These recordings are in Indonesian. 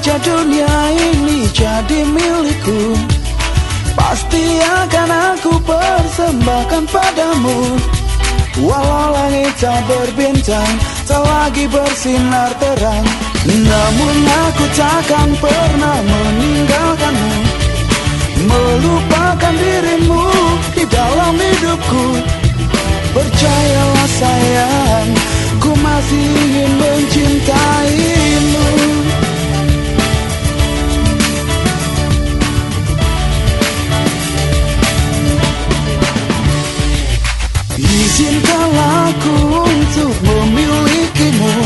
saja dunia ini jadi milikku. Pasti akan aku persembahkan padamu. Walau langit tak berbintang Tak lagi bersinar terang. Namun aku takkan pernah meninggalkanmu. Melupakan dirimu di dalam hidupku. Percayalah sayang Ku masih ingin mencintaimu Izinkanlah aku untuk memilikimu.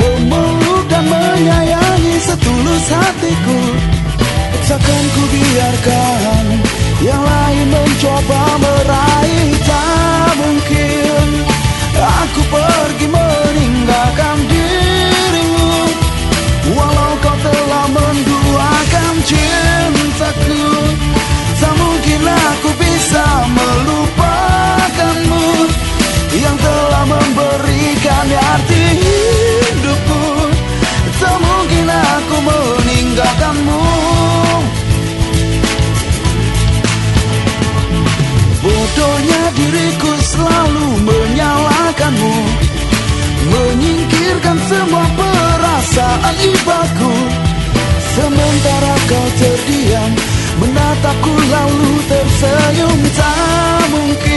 Memeluk dan menyayangi setulus hatiku. Takkan ku biarkan yang lain mencoba meraih Tak Bodohnya diriku selalu menyalahkanmu Menyingkirkan semua perasaan ibaku. Sementara kau terdiam Menatapku lalu tersenyum. Tak mungkin